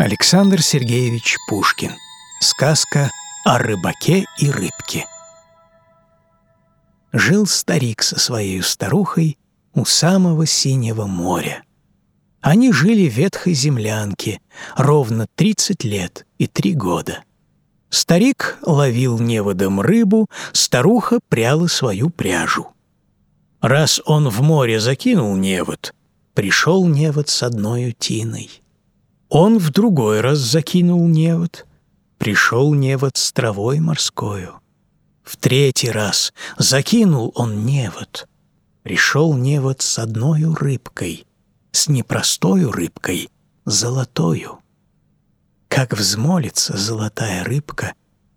Александр Сергеевич Пушкин. Сказка о рыбаке и рыбке. Жил старик со своей старухой у самого синего моря. Они жили в ветхой землянке ровно 30 лет и 3 года. Старик ловил неводом рыбу, старуха пряла свою пряжу. Раз он в море закинул невод, пришел невод с одной утиной. Он в другой раз закинул невод, пришел невод с травой морскою. В третий раз закинул он невод, пришел невод с одной рыбкой, с непростою рыбкой, золотою. Как взмолится золотая рыбка,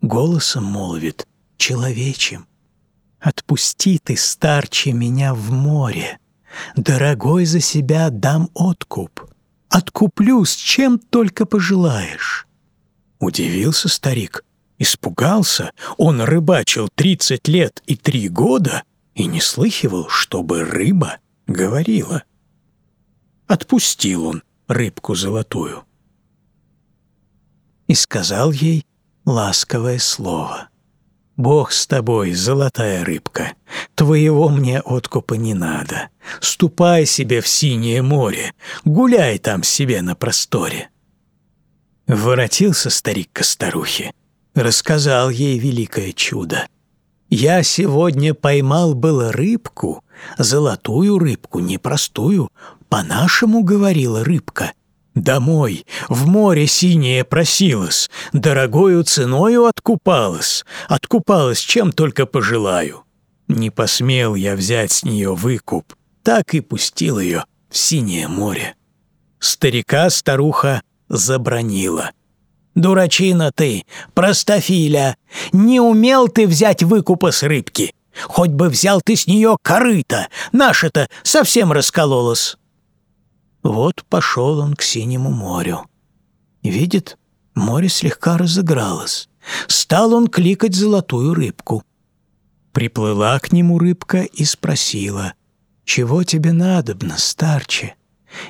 голосом молвит человечем. Отпусти ты, старче, меня в море, Дорогой за себя дам откуп, Откуплю, с чем только пожелаешь. Удивился старик, испугался, он рыбачил тридцать лет и три года и не слыхивал, чтобы рыба говорила. Отпустил он рыбку золотую и сказал ей ласковое слово — Бог с тобой, золотая рыбка, твоего мне откупа не надо. Ступай себе в синее море, гуляй там себе на просторе. Воротился старик к старухе, рассказал ей великое чудо. Я сегодня поймал было рыбку, золотую рыбку, непростую, по-нашему говорила рыбка — Домой, в море синее просилась, дорогою ценою откупалась, откупалась чем только пожелаю. Не посмел я взять с нее выкуп, так и пустил ее в синее море. Старика старуха забронила. «Дурачина ты, простофиля, не умел ты взять выкупа с рыбки. Хоть бы взял ты с нее корыто, наша-то совсем раскололась». Вот пошел он к синему морю. Видит, море слегка разыгралось. Стал он кликать золотую рыбку. Приплыла к нему рыбка и спросила, «Чего тебе надобно, старче?»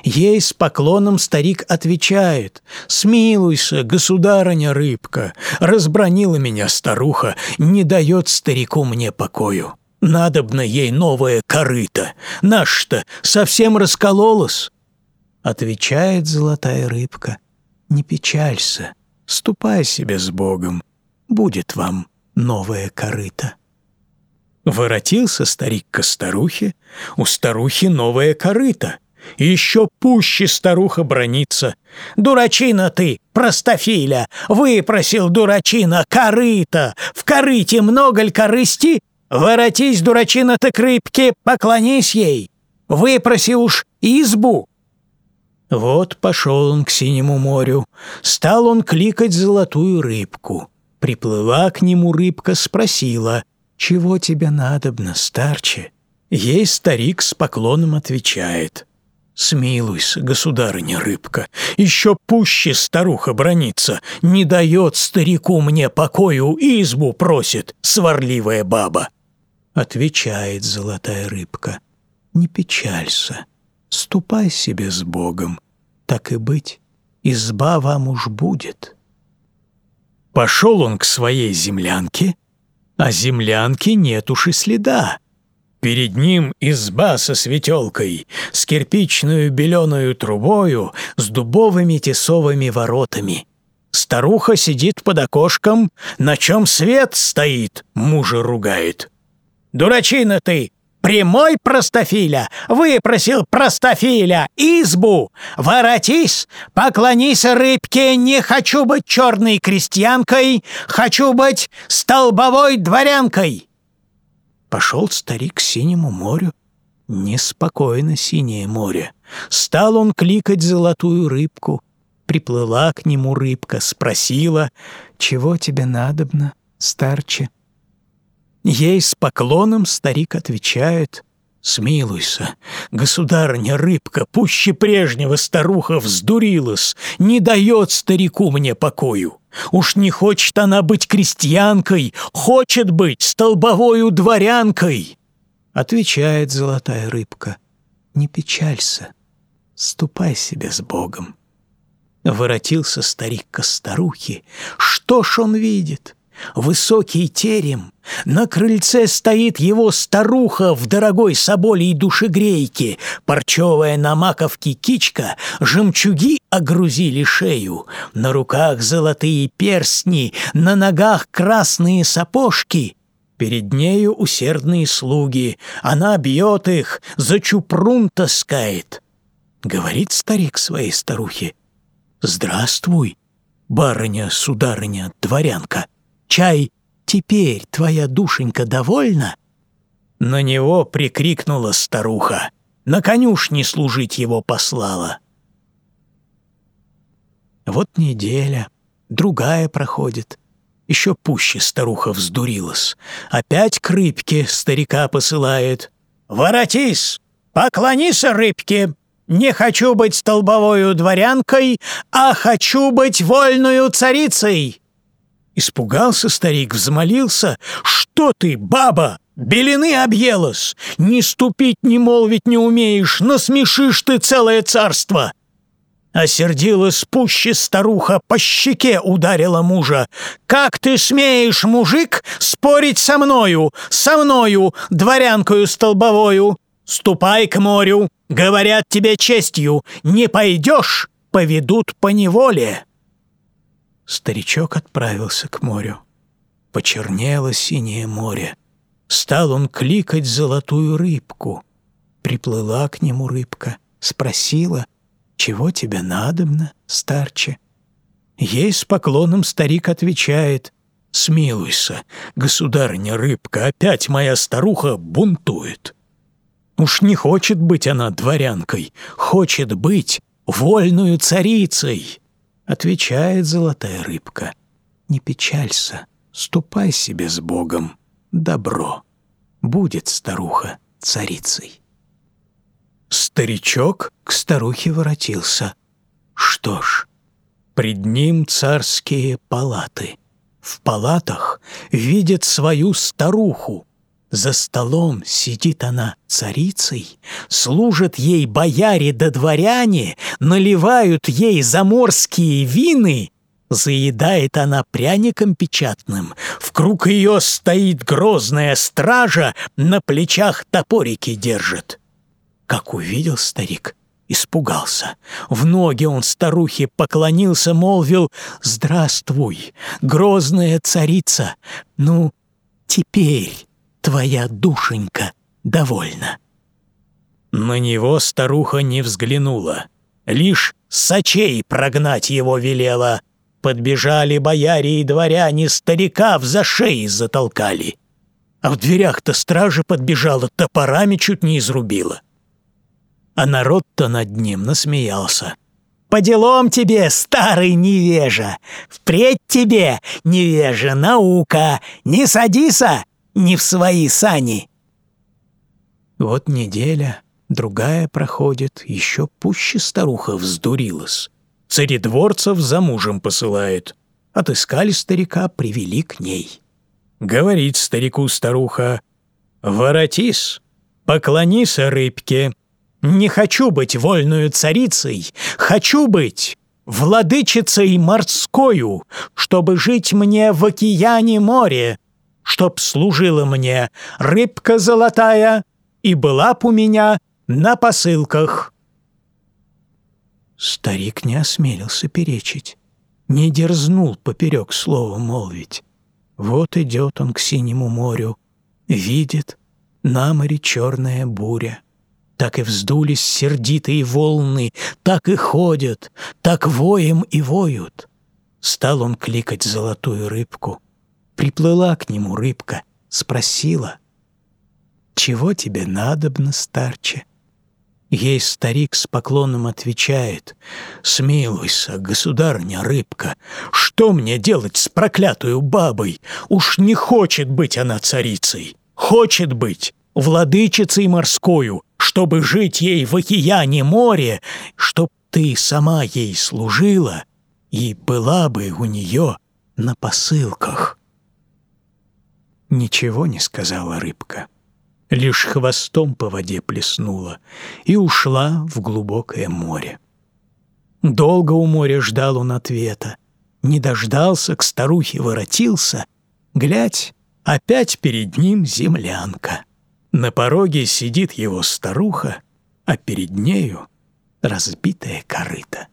Ей с поклоном старик отвечает, «Смилуйся, государыня рыбка, разбронила меня старуха, не дает старику мне покою. Надобно ей новое корыто, наш-то совсем раскололась». Отвечает золотая рыбка, «Не печалься, ступай себе с Богом, будет вам новая корыто». Воротился старик к старухе, у старухи новая корыто. Еще пуще старуха бронится. «Дурачина ты, простофиля! Выпросил дурачина корыто! В корыте много ль корысти? Воротись, дурачина ты к рыбке, поклонись ей! Выпроси уж избу, вот пошел он к синему морю, стал он кликать золотую рыбку. Приплыла к нему рыбка, спросила, «Чего тебе надобно, старче?» Ей старик с поклоном отвечает, «Смилуйся, государыня рыбка, еще пуще старуха бронится, не дает старику мне покою, избу просит сварливая баба». Отвечает золотая рыбка, «Не печалься, ступай себе с Богом, так и быть, изба вам уж будет». Пошел он к своей землянке, а землянки нет уж и следа. Перед ним изба со светелкой, с кирпичную беленую трубою, с дубовыми тесовыми воротами. Старуха сидит под окошком, на чем свет стоит, мужа ругает. «Дурачина ты! Прямой простофиля выпросил простофиля избу. Воротись, поклонись рыбке, не хочу быть черной крестьянкой, хочу быть столбовой дворянкой. Пошел старик к синему морю. Неспокойно синее море. Стал он кликать золотую рыбку. Приплыла к нему рыбка, спросила, «Чего тебе надобно, старче?» Ей с поклоном старик отвечает «Смилуйся, государыня рыбка, пуще прежнего старуха вздурилась, не дает старику мне покою. Уж не хочет она быть крестьянкой, хочет быть столбовою дворянкой». Отвечает золотая рыбка «Не печалься, ступай себе с Богом». Воротился старик ко старухе. Что ж он видит? Высокий терем. На крыльце стоит его старуха в дорогой соболей душегрейке. Парчевая на маковке кичка, жемчуги огрузили шею. На руках золотые перстни, на ногах красные сапожки. Перед нею усердные слуги. Она бьет их, за чупрун таскает. Говорит старик своей старухе. «Здравствуй, барыня, сударыня, дворянка». Чай, теперь твоя душенька довольна?» На него прикрикнула старуха. На конюшне служить его послала. Вот неделя, другая проходит. Еще пуще старуха вздурилась. Опять к рыбке старика посылает. «Воротись! Поклонись рыбке! Не хочу быть столбовою дворянкой, а хочу быть вольную царицей!» Испугался старик, взмолился. «Что ты, баба, белины объелась? Не ступить, не молвить не умеешь, насмешишь ты целое царство!» Осердилась пуще старуха, по щеке ударила мужа. «Как ты смеешь, мужик, спорить со мною, со мною, дворянкою столбовою? Ступай к морю, говорят тебе честью, не пойдешь, поведут по неволе». Старичок отправился к морю. Почернело синее море. Стал он кликать золотую рыбку. Приплыла к нему рыбка, спросила, «Чего тебе надобно, старче?» Ей с поклоном старик отвечает, «Смилуйся, государыня рыбка, опять моя старуха бунтует. Уж не хочет быть она дворянкой, хочет быть вольную царицей». Отвечает золотая рыбка. Не печалься, ступай себе с Богом. Добро. Будет старуха царицей. Старичок к старухе воротился. Что ж, пред ним царские палаты. В палатах видят свою старуху, за столом сидит она царицей, служат ей бояре да дворяне, наливают ей заморские вины, заедает она пряником печатным, в круг ее стоит грозная стража, на плечах топорики держит. Как увидел старик, испугался. В ноги он старухе поклонился, молвил «Здравствуй, грозная царица! Ну, теперь твоя душенька довольна». На него старуха не взглянула, лишь сочей прогнать его велела. Подбежали бояре и дворяне, старика в за шеи затолкали. А в дверях-то стража подбежала, топорами чуть не изрубила. А народ-то над ним насмеялся. «По делам тебе, старый невежа! Впредь тебе, невежа, наука! Не садися, не в свои сани. Вот неделя, другая проходит, еще пуще старуха вздурилась. Царедворцев за мужем посылает. Отыскали старика, привели к ней. Говорит старику старуха, «Воротись, поклонись рыбке. Не хочу быть вольную царицей, хочу быть владычицей морскою, чтобы жить мне в океане море, чтоб служила мне рыбка золотая и была б у меня на посылках». Старик не осмелился перечить, не дерзнул поперек слова молвить. Вот идет он к синему морю, видит, на море черная буря. Так и вздулись сердитые волны, так и ходят, так воем и воют. Стал он кликать золотую рыбку — Приплыла к нему рыбка, спросила, «Чего тебе надобно, старче?» Ей старик с поклоном отвечает, «Смилуйся, государня рыбка, что мне делать с проклятую бабой? Уж не хочет быть она царицей, хочет быть владычицей морскою, чтобы жить ей в океане море, чтоб ты сама ей служила и была бы у нее на посылках». Ничего не сказала рыбка, лишь хвостом по воде плеснула и ушла в глубокое море. Долго у моря ждал он ответа. Не дождался, к старухе воротился. Глядь, опять перед ним землянка. На пороге сидит его старуха, а перед нею разбитая корыта.